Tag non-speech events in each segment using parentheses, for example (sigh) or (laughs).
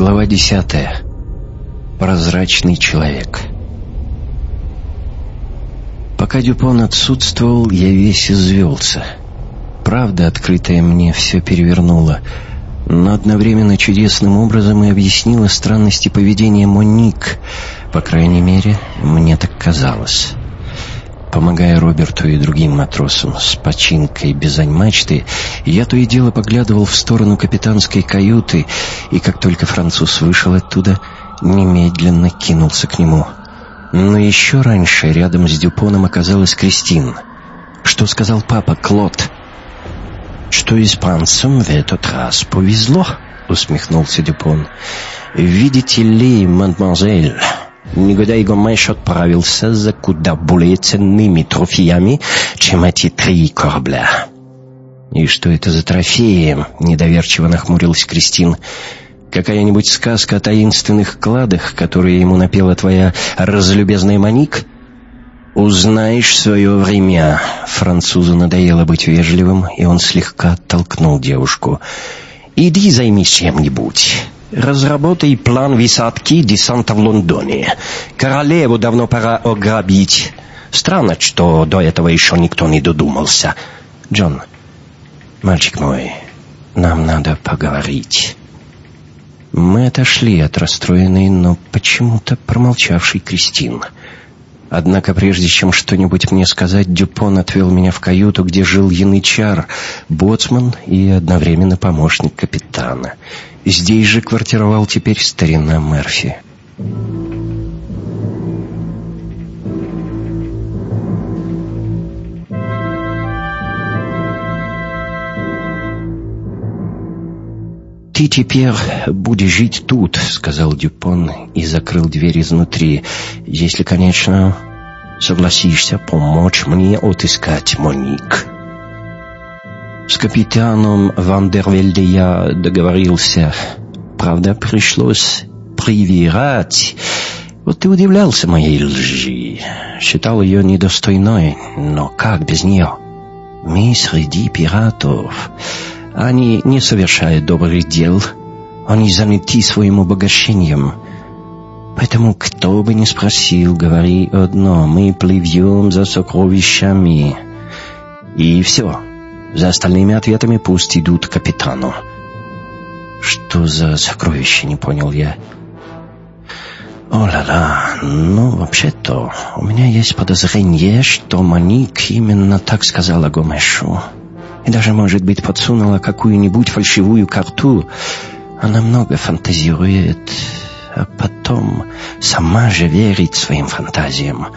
Глава десятая. Прозрачный человек. Пока Дюпон отсутствовал, я весь извелся. Правда, открытая мне, все перевернула, но одновременно чудесным образом и объяснила странности поведения Моник. По крайней мере, мне так казалось. Помогая Роберту и другим матросам с починкой бизань-мачты, я то и дело поглядывал в сторону капитанской каюты, и как только француз вышел оттуда, немедленно кинулся к нему. Но еще раньше рядом с Дюпоном оказалась Кристин. Что сказал папа, Клод? «Что испанцам в этот раз повезло?» — усмехнулся Дюпон. «Видите ли, мадемуазель...» Негодяй Гомеш отправился за куда более ценными трофеями, чем эти три корабля. «И что это за трофеи?» — недоверчиво нахмурилась Кристин. «Какая-нибудь сказка о таинственных кладах, которые ему напела твоя разлюбезная Моник?» «Узнаешь свое время». Французу надоело быть вежливым, и он слегка оттолкнул девушку. «Иди займись чем-нибудь». Разработай план высадки десанта в Лондоне. Королеву давно пора ограбить. Странно, что до этого еще никто не додумался. Джон, мальчик мой, нам надо поговорить. Мы отошли от расстроенной, но почему-то промолчавшей Кристин. Однако прежде чем что-нибудь мне сказать, Дюпон отвел меня в каюту, где жил янычар, боцман и одновременно помощник капитана. Здесь же квартировал теперь старина Мерфи. «Ты теперь будешь жить тут», — сказал Дюпон и закрыл дверь изнутри, «если, конечно, согласишься помочь мне отыскать Моник». С капитаном Вандервельде я договорился. Правда, пришлось привирать. Вот ты удивлялся моей лжи. Считал ее недостойной, но как без нее? Мы среди пиратов. Они не совершают добрых дел. Они заняты своим обогащением. Поэтому кто бы ни спросил, говори одно. Мы плывем за сокровищами. И все. За остальными ответами пусть идут к капитану. Что за сокровище, не понял я. О-ла-ла, ну, вообще-то, у меня есть подозрение, что Моник именно так сказала Гомешу. И даже, может быть, подсунула какую-нибудь фальшивую карту. Она много фантазирует, а потом сама же верит своим фантазиям.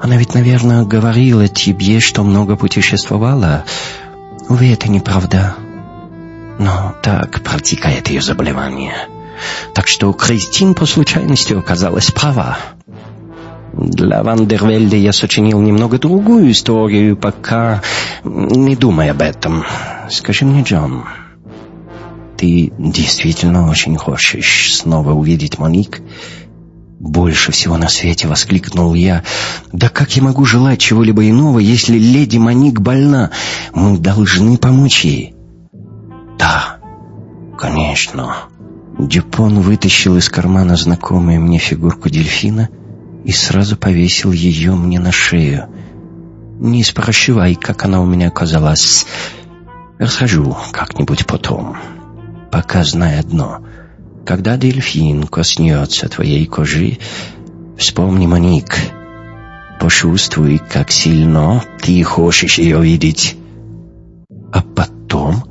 Она ведь, наверное, говорила тебе, что много путешествовала. Увы, это неправда. Но так протекает ее заболевание. Так что Кристин по случайности оказалась права. Для Вандервельда я сочинил немного другую историю, пока не думай об этом. Скажи мне, Джон, ты действительно очень хочешь снова увидеть Моник? «Больше всего на свете!» — воскликнул я. «Да как я могу желать чего-либо иного, если леди Моник больна? Мы должны помочь ей!» «Да, конечно!» Дюпон вытащил из кармана знакомую мне фигурку дельфина и сразу повесил ее мне на шею. «Не спрашивай, как она у меня оказалась. Расскажу как-нибудь потом. Пока знай одно — когда дельфин коснется твоей кожи, вспомни Моник. Почувствуй, как сильно ты хочешь ее видеть. А потом...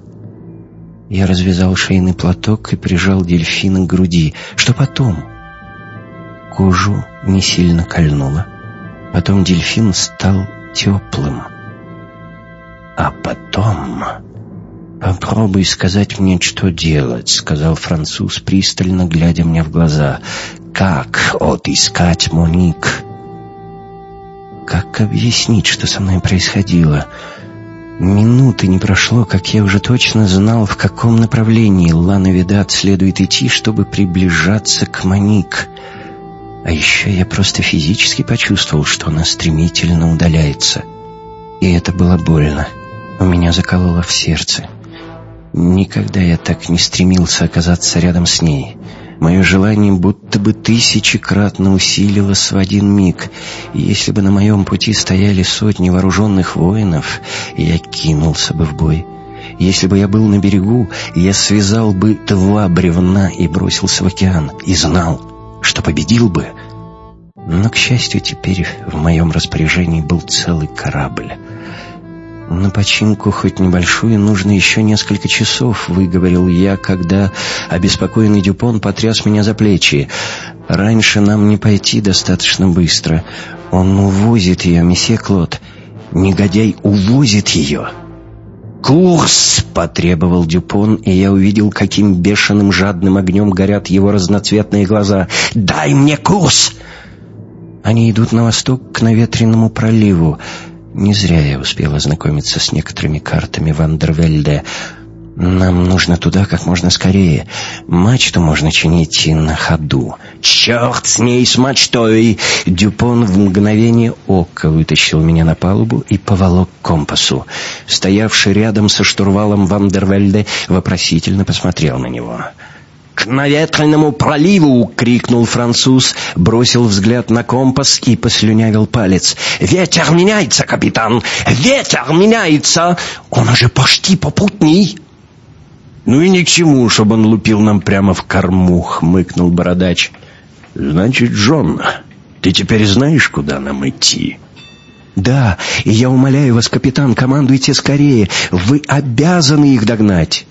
Я развязал шейный платок и прижал дельфина к груди. Что потом? Кожу не сильно кольнуло. Потом дельфин стал теплым. А потом... «Попробуй сказать мне, что делать», — сказал француз, пристально глядя мне в глаза. «Как отыскать Моник?» Как объяснить, что со мной происходило? Минуты не прошло, как я уже точно знал, в каком направлении Лана Видат следует идти, чтобы приближаться к Моник. А еще я просто физически почувствовал, что она стремительно удаляется. И это было больно. У меня закололо в сердце. Никогда я так не стремился оказаться рядом с ней. Мое желание будто бы тысячекратно усилилось в один миг. И если бы на моем пути стояли сотни вооруженных воинов, я кинулся бы в бой. Если бы я был на берегу, я связал бы два бревна и бросился в океан, и знал, что победил бы. Но, к счастью, теперь в моем распоряжении был целый корабль. «На починку, хоть небольшую, нужно еще несколько часов», — выговорил я, когда обеспокоенный Дюпон потряс меня за плечи. «Раньше нам не пойти достаточно быстро. Он увозит ее, месье Клод. Негодяй увозит ее». «Курс!» — потребовал Дюпон, и я увидел, каким бешеным жадным огнем горят его разноцветные глаза. «Дай мне курс!» Они идут на восток к наветренному проливу. Не зря я успел ознакомиться с некоторыми картами Вандервельде. Нам нужно туда как можно скорее. Мачту можно чинить на ходу. Черт с ней, с мачтой! Дюпон в мгновение ока вытащил меня на палубу и поволок к компасу. Стоявший рядом со штурвалом Вандервельде вопросительно посмотрел на него. «К наветренному проливу!» — крикнул француз, бросил взгляд на компас и послюнявил палец. «Ветер меняется, капитан! Ветер меняется! Он уже почти попутный!» «Ну и ни к чему, чтобы он лупил нам прямо в корму», — хмыкнул бородач. «Значит, Джон, ты теперь знаешь, куда нам идти?» «Да, и я умоляю вас, капитан, командуйте скорее. Вы обязаны их догнать».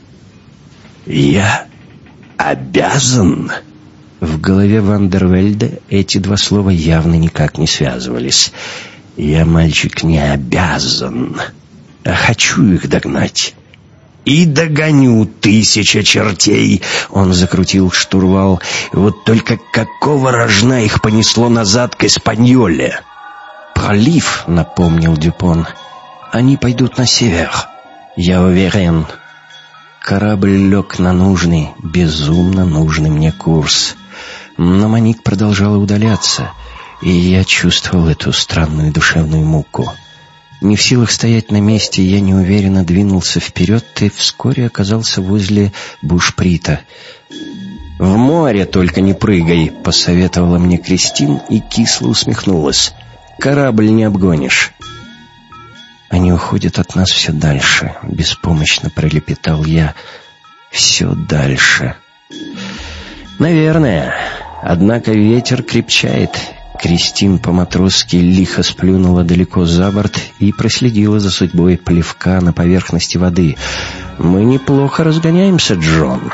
«Я обязан?» В голове Вандервельда эти два слова явно никак не связывались. «Я, мальчик, не обязан, а хочу их догнать». «И догоню тысяча чертей!» Он закрутил штурвал. «Вот только какого рожна их понесло назад к Испаньоле?» «Пролив», — напомнил Дюпон. «Они пойдут на север. Я уверен». Корабль лег на нужный, безумно нужный мне курс. Но Маник продолжала удаляться, и я чувствовал эту странную душевную муку. Не в силах стоять на месте, я неуверенно двинулся вперед и вскоре оказался возле бушприта. «В море только не прыгай», — посоветовала мне Кристин и кисло усмехнулась. «Корабль не обгонишь». Они уходят от нас все дальше, беспомощно пролепетал я. Все дальше. Наверное. Однако ветер крепчает. Кристин по-матросски лихо сплюнула далеко за борт и проследила за судьбой плевка на поверхности воды. «Мы неплохо разгоняемся, Джон».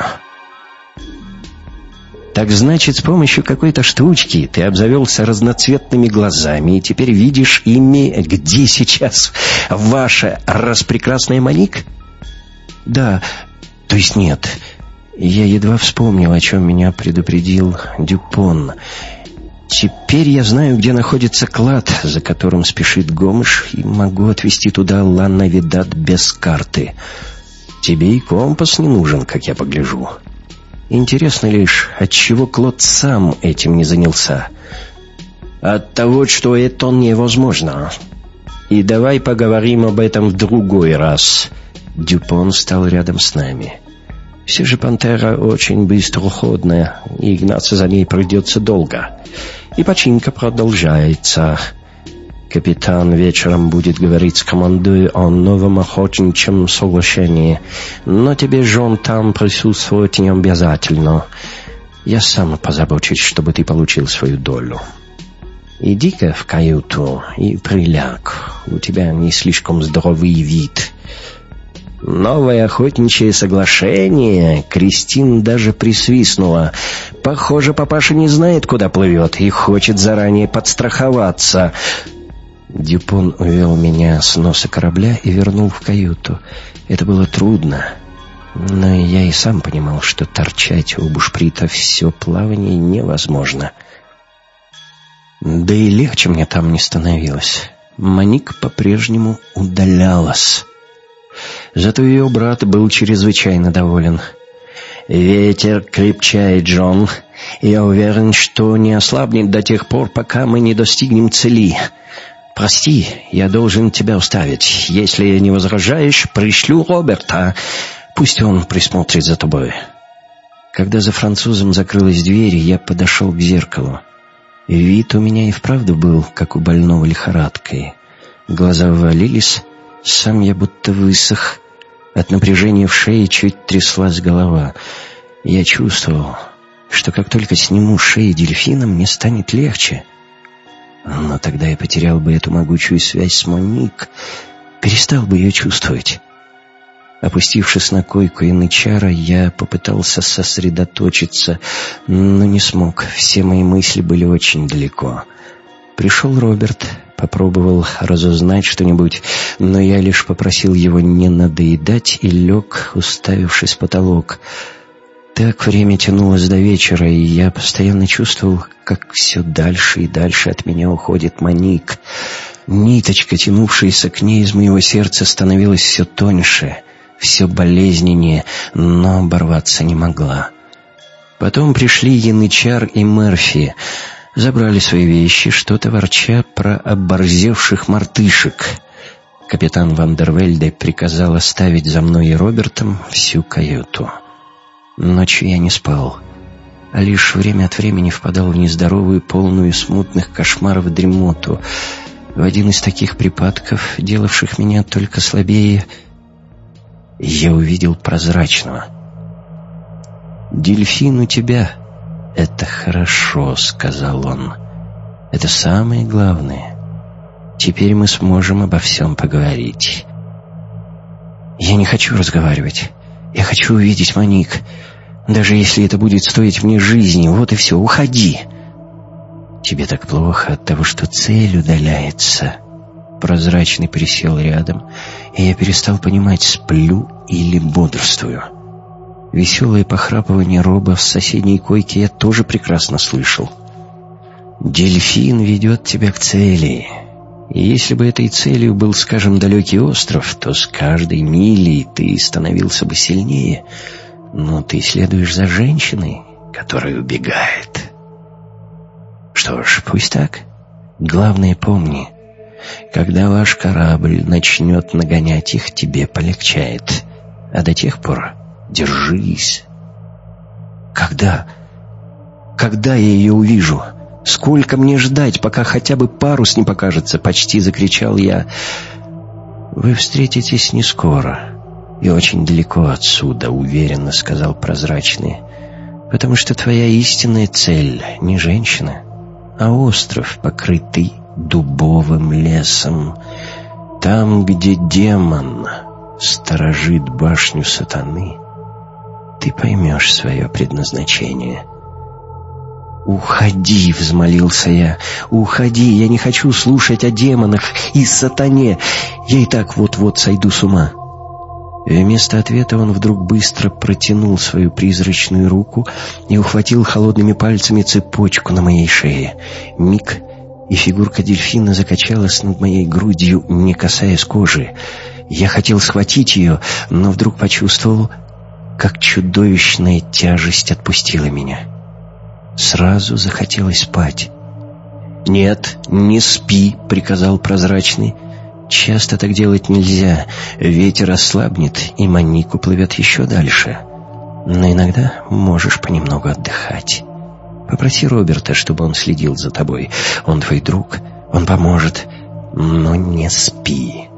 Так значит, с помощью какой-то штучки ты обзавелся разноцветными глазами и теперь видишь ими, где сейчас ваша распрекрасная Моник? Да, то есть нет. Я едва вспомнил, о чем меня предупредил Дюпон. Теперь я знаю, где находится клад, за которым спешит Гомыш, и могу отвезти туда Ланна Видат без карты. Тебе и компас не нужен, как я погляжу. Интересно лишь, отчего Клод сам этим не занялся. От того, что это невозможно. И давай поговорим об этом в другой раз. Дюпон стал рядом с нами. Все же пантера очень быстроходная, и гнаться за ней придется долго. И починка продолжается. Капитан вечером будет говорить с командой о новом охотничьем соглашении, но тебе, Жон, там присутствовать не обязательно. Я сам позабочусь, чтобы ты получил свою долю. Иди-ка в каюту и приляг. У тебя не слишком здоровый вид. Новое охотничье соглашение. Кристин даже присвистнула. Похоже, папаша не знает, куда плывет, и хочет заранее подстраховаться. Дюпон увел меня с носа корабля и вернул в каюту. Это было трудно, но я и сам понимал, что торчать у бушприта все плавание невозможно. Да и легче мне там не становилось. Маник по-прежнему удалялась. Зато ее брат был чрезвычайно доволен. «Ветер крепчает, Джон. Я уверен, что не ослабнет до тех пор, пока мы не достигнем цели». «Прости, я должен тебя оставить. Если не возражаешь, пришлю Роберта. Пусть он присмотрит за тобой». Когда за французом закрылась дверь, я подошел к зеркалу. Вид у меня и вправду был, как у больного лихорадкой. Глаза ввалились, сам я будто высох. От напряжения в шее чуть тряслась голова. Я чувствовал, что как только сниму шею дельфина, мне станет легче. Но тогда я потерял бы эту могучую связь с Моник, перестал бы ее чувствовать. Опустившись на койку янычара, я попытался сосредоточиться, но не смог. Все мои мысли были очень далеко. Пришел Роберт, попробовал разузнать что-нибудь, но я лишь попросил его не надоедать и лег, уставившись в потолок. Так время тянулось до вечера, и я постоянно чувствовал, как все дальше и дальше от меня уходит Моник. Ниточка, тянувшаяся к ней из моего сердца, становилась все тоньше — все болезненнее, но оборваться не могла. Потом пришли Янычар и Мерфи, забрали свои вещи, что-то ворча про оборзевших мартышек. Капитан Вандервельде приказал оставить за мной и Робертом всю каюту. Ночью я не спал, а лишь время от времени впадал в нездоровую, полную смутных кошмаров дремоту. В один из таких припадков, делавших меня только слабее, я увидел прозрачного. «Дельфин у тебя — это хорошо», — сказал он. «Это самое главное. Теперь мы сможем обо всем поговорить». «Я не хочу разговаривать. Я хочу увидеть Моник. Даже если это будет стоить мне жизни. Вот и все. Уходи!» «Тебе так плохо от того, что цель удаляется», Прозрачный присел рядом, и я перестал понимать, сплю или бодрствую. Веселое похрапывание роба в соседней койке я тоже прекрасно слышал. «Дельфин ведет тебя к цели», и если бы этой целью был, скажем, далекий остров, то с каждой милей ты становился бы сильнее. Но ты следуешь за женщиной, которая убегает. Что ж, пусть так. Главное, помни, когда ваш корабль начнет нагонять их, тебе полегчает. А до тех пор держись. Когда? Когда я ее увижу? Сколько мне ждать, пока хотя бы парус не покажется? Почти закричал я. Вы встретитесь не скоро и очень далеко отсюда, уверенно сказал прозрачный. Потому что твоя истинная цель не женщина, а остров, покрытый дубовым лесом, там, где демон сторожит башню сатаны, ты поймешь свое предназначение. «Уходи!» — взмолился я. «Уходи! Я не хочу слушать о демонах и сатане! Я и так вот-вот сойду с ума!» Вместо ответа он вдруг быстро протянул свою призрачную руку и ухватил холодными пальцами цепочку на моей шее. Миг, и фигурка дельфина закачалась над моей грудью, не касаясь кожи. Я хотел схватить ее, но вдруг почувствовал, как чудовищная тяжесть отпустила меня. Сразу захотелось спать. «Нет, не спи», — приказал прозрачный. «Часто так делать нельзя. Ветер ослабнет, и Маник уплывет еще дальше. Но иногда можешь понемногу отдыхать». Попроси Роберта, чтобы он следил за тобой. Он твой друг, он поможет. Но не спи.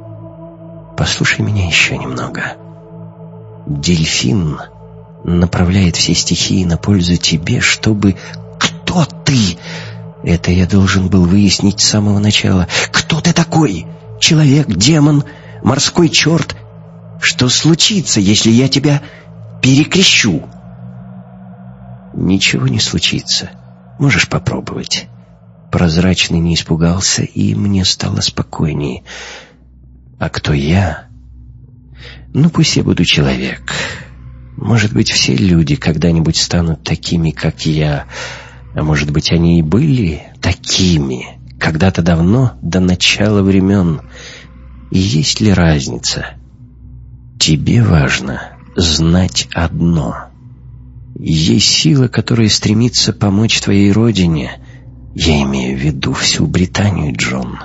Послушай меня еще немного. Дельфин направляет все стихии на пользу тебе, чтобы... Кто ты? Это я должен был выяснить с самого начала. Кто ты такой? Человек, демон, морской черт? Что случится, если я тебя перекрещу?» Ничего не случится. Можешь попробовать. Прозрачный не испугался, и мне стало спокойнее. А кто я? Ну, пусть я буду человек. Может быть, все люди когда-нибудь станут такими, как я. А может быть, они и были такими когда-то давно, до начала времен. И есть ли разница? Тебе важно знать одно — есть сила, которая стремится помочь твоей родине. Я имею в виду всю Британию, Джон.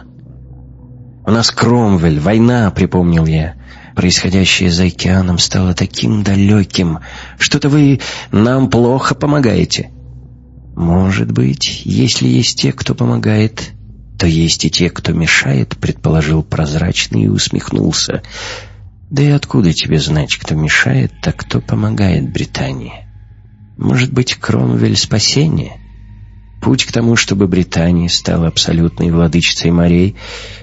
У нас Кромвель, война, припомнил я. Происходящее за океаном стало таким далеким. Что-то вы нам плохо помогаете. Может быть, если есть те, кто помогает, то есть и те, кто мешает, предположил прозрачный и усмехнулся. Да и откуда тебе знать, кто мешает, а кто помогает Британии? Может быть, Кромвель спасение? Путь к тому, чтобы Британия стала абсолютной владычицей морей,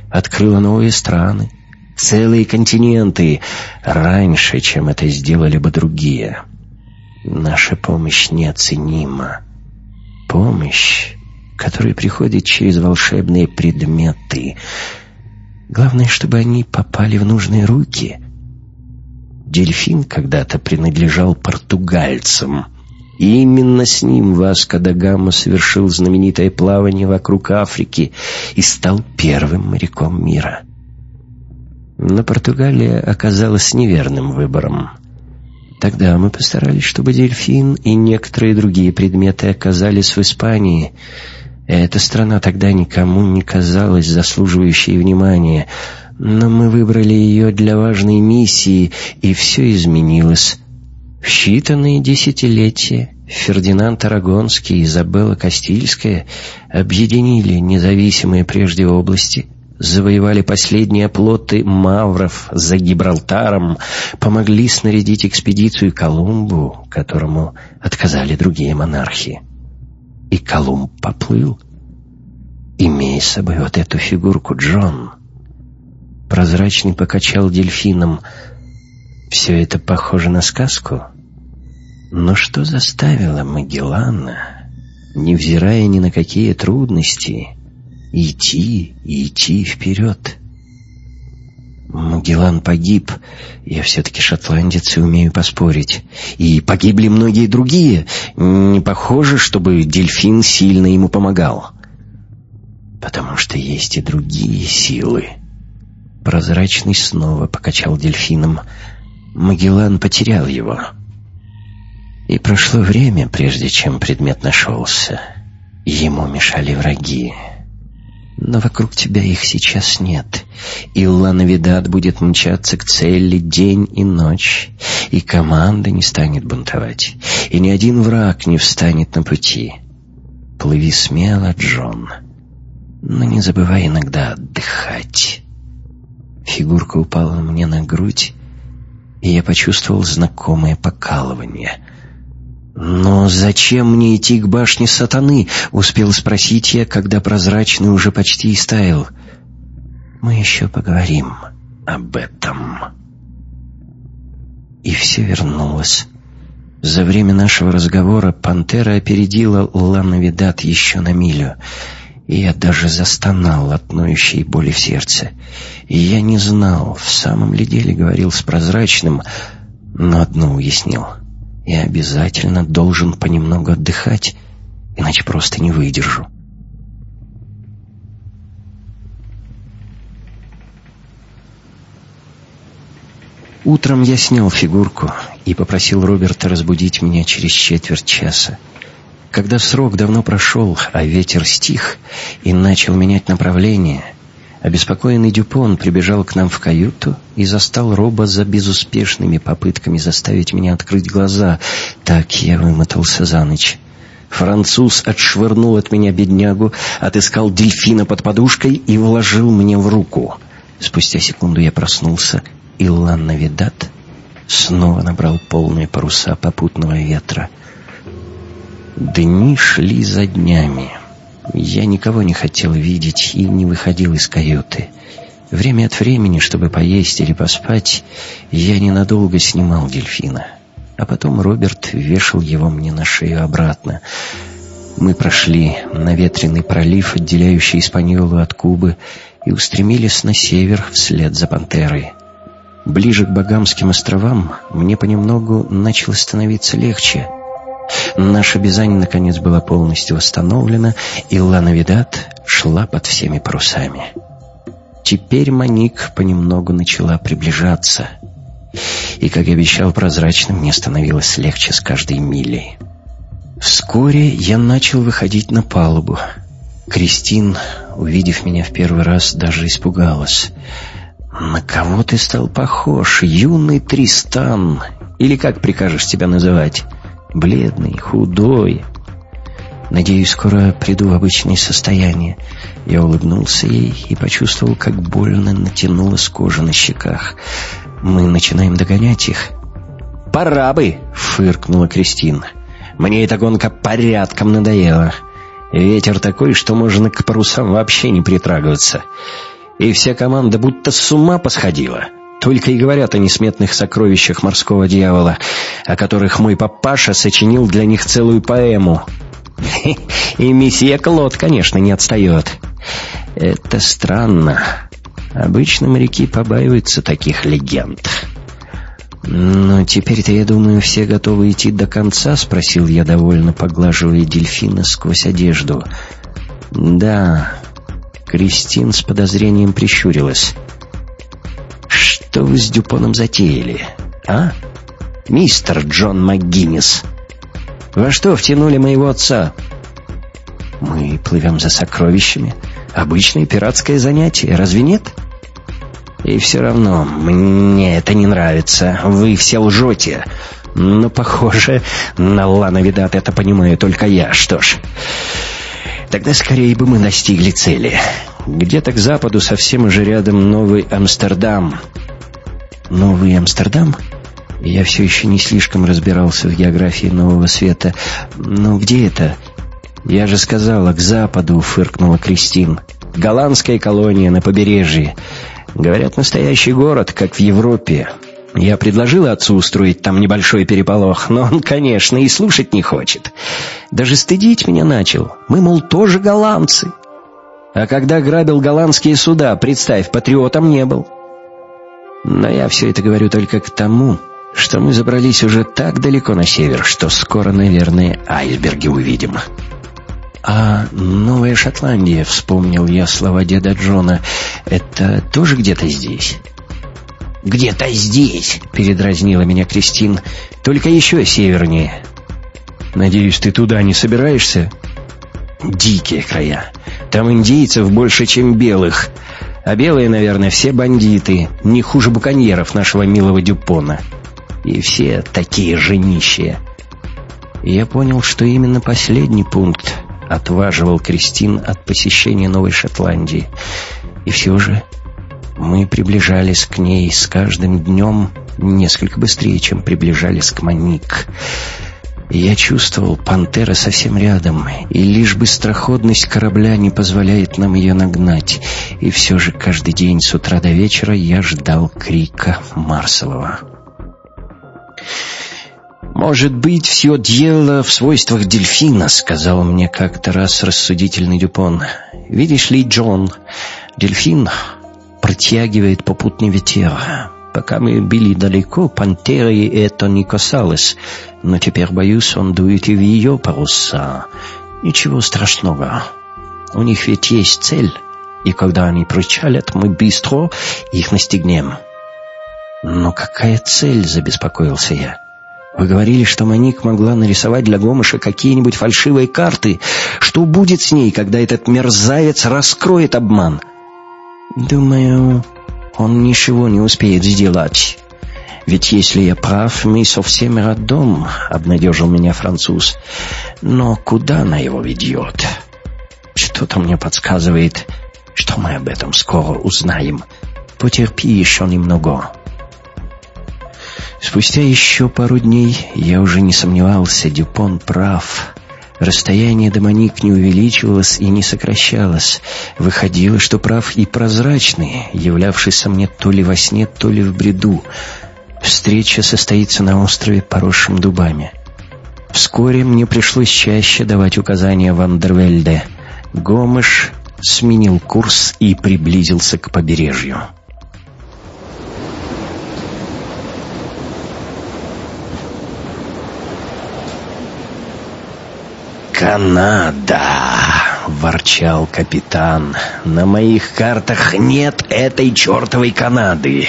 открыла новые страны, целые континенты, раньше, чем это сделали бы другие. Наша помощь неоценима. Помощь, которая приходит через волшебные предметы. Главное, чтобы они попали в нужные руки. Дельфин когда-то принадлежал португальцам — и именно с ним Васко да Гама совершил знаменитое плавание вокруг Африки и стал первым моряком мира. Но Португалия оказалась неверным выбором. Тогда мы постарались, чтобы дельфин и некоторые другие предметы оказались в Испании. Эта страна тогда никому не казалась заслуживающей внимания, но мы выбрали ее для важной миссии, и все изменилось. В считанные десятилетия Фердинанд Арагонский и Изабелла Кастильская объединили независимые прежде области, завоевали последние оплоты мавров за Гибралтаром, помогли снарядить экспедицию Колумбу, которому отказали другие монархи. И Колумб поплыл, имея с собой вот эту фигурку Джон. Прозрачный покачал дельфином. «Все это похоже на сказку?» Но что заставило Магеллана, невзирая ни на какие трудности, идти идти вперед? Магеллан погиб, я все-таки шотландец и умею поспорить. И погибли многие другие. Не похоже, чтобы дельфин сильно ему помогал. Потому что есть и другие силы. Прозрачный снова покачал дельфином. Магеллан потерял его. И прошло время, прежде чем предмет нашелся. Ему мешали враги. Но вокруг тебя их сейчас нет. И Лановидат будет мчаться к цели день и ночь. И команда не станет бунтовать. И ни один враг не встанет на пути. Плыви смело, Джон. Но не забывай иногда отдыхать. Фигурка упала мне на грудь, и я почувствовал знакомое покалывание — «Но зачем мне идти к башне сатаны?» — успел спросить я, когда прозрачный уже почти истаял. «Мы еще поговорим об этом». И все вернулось. За время нашего разговора пантера опередила Лана Видат еще на милю, и я даже застонал от ноющей боли в сердце. И я не знал, в самом ли деле говорил с прозрачным, но одно уяснил — я обязательно должен понемногу отдыхать, иначе просто не выдержу. Утром я снял фигурку и попросил Роберта разбудить меня через четверть часа. Когда срок давно прошел, а ветер стих и начал менять направление, Обеспокоенный Дюпон прибежал к нам в каюту и застал Роба за безуспешными попытками заставить меня открыть глаза. Так я вымотался за ночь. Француз отшвырнул от меня беднягу, отыскал дельфина под подушкой и вложил мне в руку. Спустя секунду я проснулся, и Ланна Видат снова набрал полные паруса попутного ветра. Дни шли за днями. Я никого не хотел видеть и не выходил из каюты. Время от времени, чтобы поесть или поспать, я ненадолго снимал дельфина. А потом Роберт вешал его мне на шею обратно. Мы прошли наветренный пролив, отделяющий Испаньолу от Кубы, и устремились на север вслед за пантерой. Ближе к Багамским островам мне понемногу начало становиться легче — Наша Бизань, наконец, была полностью восстановлена, и Лановидат шла под всеми парусами. Теперь Маник понемногу начала приближаться. И, как и обещал прозрачным, мне становилось легче с каждой милей. Вскоре я начал выходить на палубу. Кристин, увидев меня в первый раз, даже испугалась. «На кого ты стал похож, юный Тристан? Или как прикажешь тебя называть? Бледный, худой, Надеюсь, скоро приду в обычное состояние. Я улыбнулся ей и почувствовал, как больно натянулась кожа на щеках. Мы начинаем догонять их. «Пора бы!» — фыркнула Кристин. «Мне эта гонка порядком надоела. Ветер такой, что можно к парусам вообще не притрагиваться. И вся команда будто с ума посходила». Только и говорят о несметных сокровищах морского дьявола, о которых мой папаша сочинил для них целую поэму. (laughs) И месье Клод, конечно, не отстает. Это странно. Обычно моряки побаиваются таких легенд. «Но теперь-то, я думаю, все готовы идти до конца?» — спросил я, довольно поглаживая дельфина сквозь одежду. «Да». Кристин с подозрением прищурилась. «Что вы с Дюпоном затеяли, а? Мистер Джон МcГиннис?» Во что втянули моего отца?» «Мы плывем за сокровищами. Обычное пиратское занятие, разве нет?» «И все равно, мне это не нравится. Вы все лжете. Но, похоже, на Лана Видат это понимаю только я. Что ж, тогда скорее бы мы достигли цели. Где-то к западу совсем уже рядом Новый Амстердам». «Новый Амстердам?» Я все еще не слишком разбирался в географии Нового Света. «Ну, где это?» «Я же сказала, к западу», — фыркнула Кристин. «Голландская колония на побережье. Говорят, настоящий город, как в Европе. Я предложила отцу устроить там небольшой переполох, но он, конечно, и слушать не хочет. Даже стыдить меня начал. Мы, мол, тоже голландцы. А когда грабил голландские суда, представь, патриотом не был. Но я все это говорю только к тому, что мы забрались уже так далеко на север, что скоро, наверное, айсберги увидим. «А Новая Шотландия», — вспомнил я слова деда Джона, — «это тоже где-то здесь?» «Где-то здесь», — передразнила меня Кристин, — «только еще севернее». «Надеюсь, ты туда не собираешься?» «Дикие края. Там индейцев больше, чем белых. А белые, наверное, все бандиты, не хуже буконьеров нашего милого Дюпона» и все такие же нищие. я понял, что именно последний пункт отваживал Кристин от посещения Новой Шотландии. И все же мы приближались к ней с каждым днем несколько быстрее, чем приближались к Моник. Я чувствовал, пантера совсем рядом, и лишь быстроходность корабля не позволяет нам ее нагнать. И все же каждый день с утра до вечера я ждал крика Марсового. «Может быть, все дело в свойствах дельфина», — сказал мне как-то раз рассудительный Дюпон. «Видишь ли, Джон, дельфин протягивает попутный ветер. Пока мы были далеко, пантеры это не касалось, но теперь, боюсь, он дует и в ее паруса. Ничего страшного. У них ведь есть цель, и когда они причалят, мы быстро их настигнем». «Но какая цель?» — забеспокоился я. «Вы говорили, что Моник могла нарисовать для Гомыша какие-нибудь фальшивые карты. Что будет с ней, когда этот мерзавец раскроет обман?» «Думаю, он ничего не успеет сделать. Ведь если я прав, мы совсем родом», — обнадежил меня француз. «Но куда она его ведет?» «Что-то мне подсказывает, что мы об этом скоро узнаем. Потерпи еще немного». Спустя еще пару дней я уже не сомневался, Дюпон прав. Расстояние до Моник не увеличивалось и не сокращалось. Выходило, что прав и прозрачный, являвшийся мне то ли во сне, то ли в бреду. Встреча состоится на острове, поросшем дубами. Вскоре мне пришлось чаще давать указания Вандервельде. Гомеш сменил курс и приблизился к побережью. «Канада!» — ворчал капитан. «На моих картах нет этой чертовой Канады!»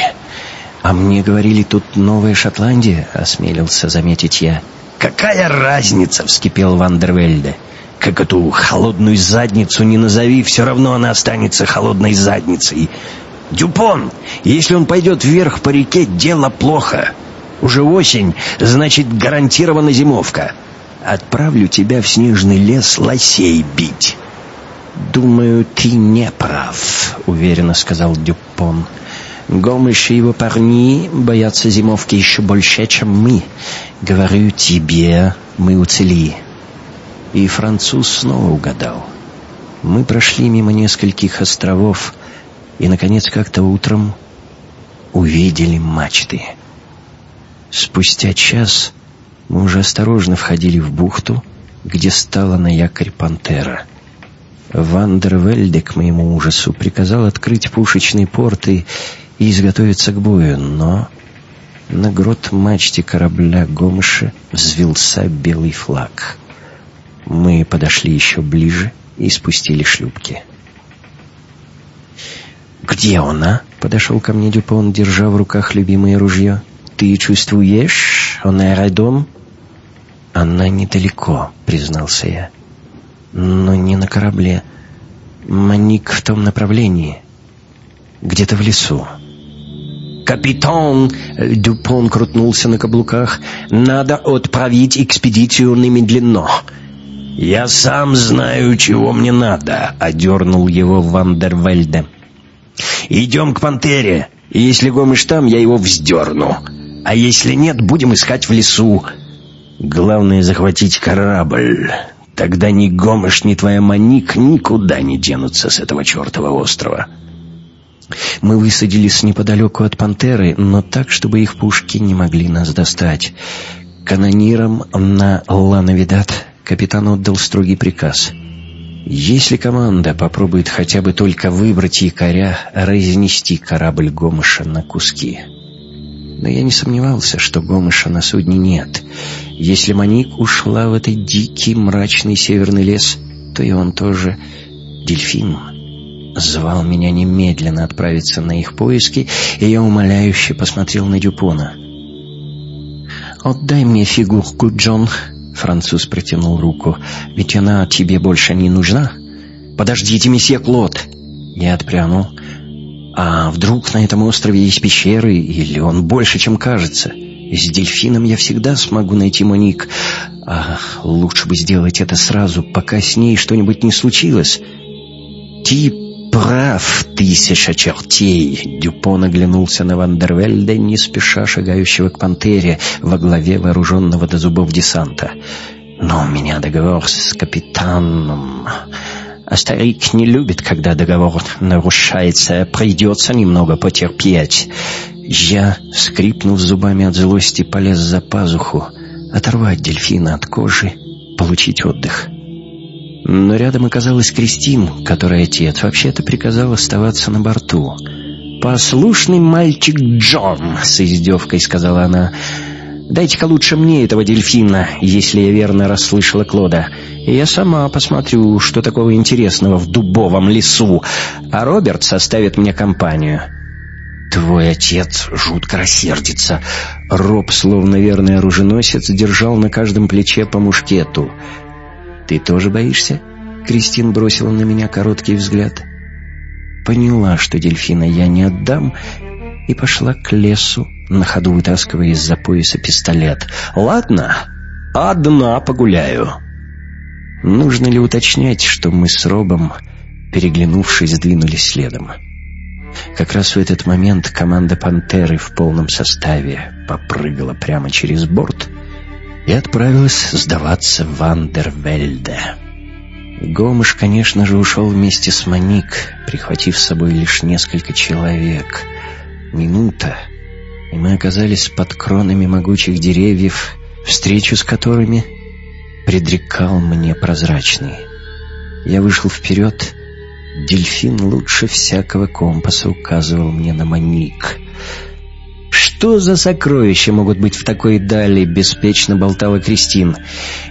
«А мне говорили, тут Новая Шотландия?» — осмелился заметить я. «Какая разница?» — вскипел Вандервельде. «Как эту холодную задницу не назови, все равно она останется холодной задницей. Дюпон, если он пойдет вверх по реке, дело плохо. Уже осень, значит, гарантирована зимовка. Отправлю тебя в снежный лес лосей бить». «Думаю, ты не прав», — уверенно сказал Дюпон. «Гомыш и его парни боятся зимовки еще больше, чем мы. Говорю тебе, мы уцели». И француз снова угадал. Мы прошли мимо нескольких островов и, наконец, как-то утром увидели мачты. Спустя час мы уже осторожно входили в бухту, где стала на якорь пантера. Вандервельде, к моему ужасу, приказал открыть пушечный порт и, и изготовиться к бою, но на грот мачте корабля Гомыша взвелся белый флаг. Мы подошли еще ближе и спустили шлюпки. «Где она?» — подошел ко мне Дюпон, держа в руках любимое ружье. «Ты чувствуешь? Она рядом?» «Она недалеко», — признался я. «Но не на корабле. Маник в том направлении. Где-то в лесу». «Капитан!» — Дюпон крутнулся на каблуках. «Надо отправить экспедицию немедленно!» «Я сам знаю, чего мне надо», — одернул его Вандервельде. «Идем к пантере, если Гомыш там, я его вздерну. А если нет, будем искать в лесу. Главное — захватить корабль. Тогда ни Гомыш, ни твоя Маник никуда не денутся с этого чертова острова». Мы высадились неподалеку от пантеры, но так, чтобы их пушки не могли нас достать. Канонирам на Лановидат капитан отдал строгий приказ. Если команда попробует хотя бы только выбрать якоря, разнести корабль Гомыша на куски. Но я не сомневался, что Гомыша на судне нет. Если Маник ушла в этот дикий мрачный северный лес, то и он тоже дельфин. Звал меня немедленно отправиться на их поиски, и я умоляюще посмотрел на Дюпона. «Отдай мне фигурку, Джон», — француз протянул руку, — «ведь она тебе больше не нужна». «Подождите, месье Клод!» Я отпрянул. А вдруг на этом острове есть пещеры, или он больше, чем кажется? С дельфином я всегда смогу найти Моник. А лучше бы сделать это сразу, пока с ней что-нибудь не случилось. Ты прав, тысяча чертей. Дюпон оглянулся на Вандервельда, не спеша шагающего к пантере во главе вооруженного до зубов десанта. Но у меня договор с капитаном... А старик не любит, когда договор нарушается. Придется немного потерпеть. Я, скрипнув зубами от злости, полез за пазуху. Оторвать дельфина от кожи, получить отдых. Но рядом оказалась Кристин, которая отец вообще-то приказал оставаться на борту. «Послушный мальчик Джон», — с издевкой сказала она, — Дайте-ка лучше мне этого дельфина, если я верно расслышала Клода. Я сама посмотрю, что такого интересного в дубовом лесу, а Роберт составит мне компанию». «Твой отец жутко рассердится». Роб, словно верный оруженосец, держал на каждом плече по мушкету. «Ты тоже боишься?» Кристин бросила на меня короткий взгляд. Поняла, что дельфина я не отдам, и пошла к лесу, на ходу вытаскивая из-за пояса пистолет. «Ладно, одна погуляю». Нужно ли уточнять, что мы с Робом, переглянувшись, двинулись следом? Как раз в этот момент команда «Пантеры» в полном составе попрыгала прямо через борт и отправилась сдаваться в Вандервельде. Гомыш, конечно же, ушел вместе с Моник, прихватив с собой лишь несколько человек. Минута — и мы оказались под кронами могучих деревьев, встречу с которыми предрекал мне прозрачный. Я вышел вперед, дельфин лучше всякого компаса указывал мне на маник. «Что за сокровища могут быть в такой дали?» — беспечно болтала Кристин.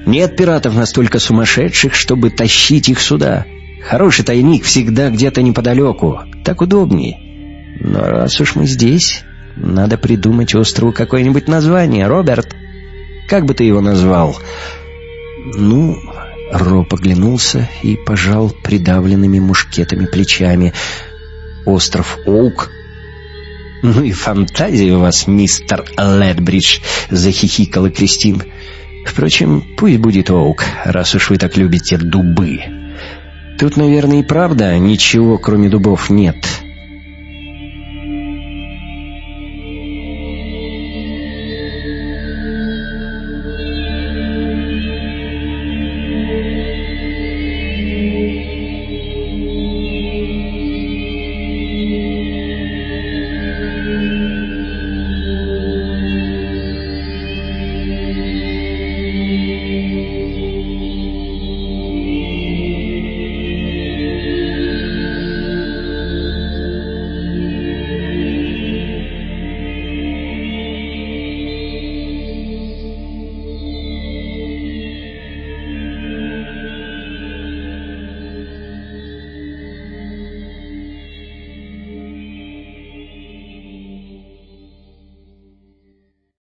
«Нет пиратов настолько сумасшедших, чтобы тащить их сюда. Хороший тайник всегда где-то неподалеку. Так удобней. Но раз уж мы здесь, надо придумать острову какое-нибудь название, Роберт. Как бы ты его назвал? Ну, Ро поглянулся и пожал придавленными мушкетами плечами. остров Оук. «Ну и фантазия у вас, мистер Ледбридж!» — захихикала Кристин. «Впрочем, пусть будет Оук, раз уж вы так любите дубы. Тут, наверное, и правда ничего, кроме дубов, нет.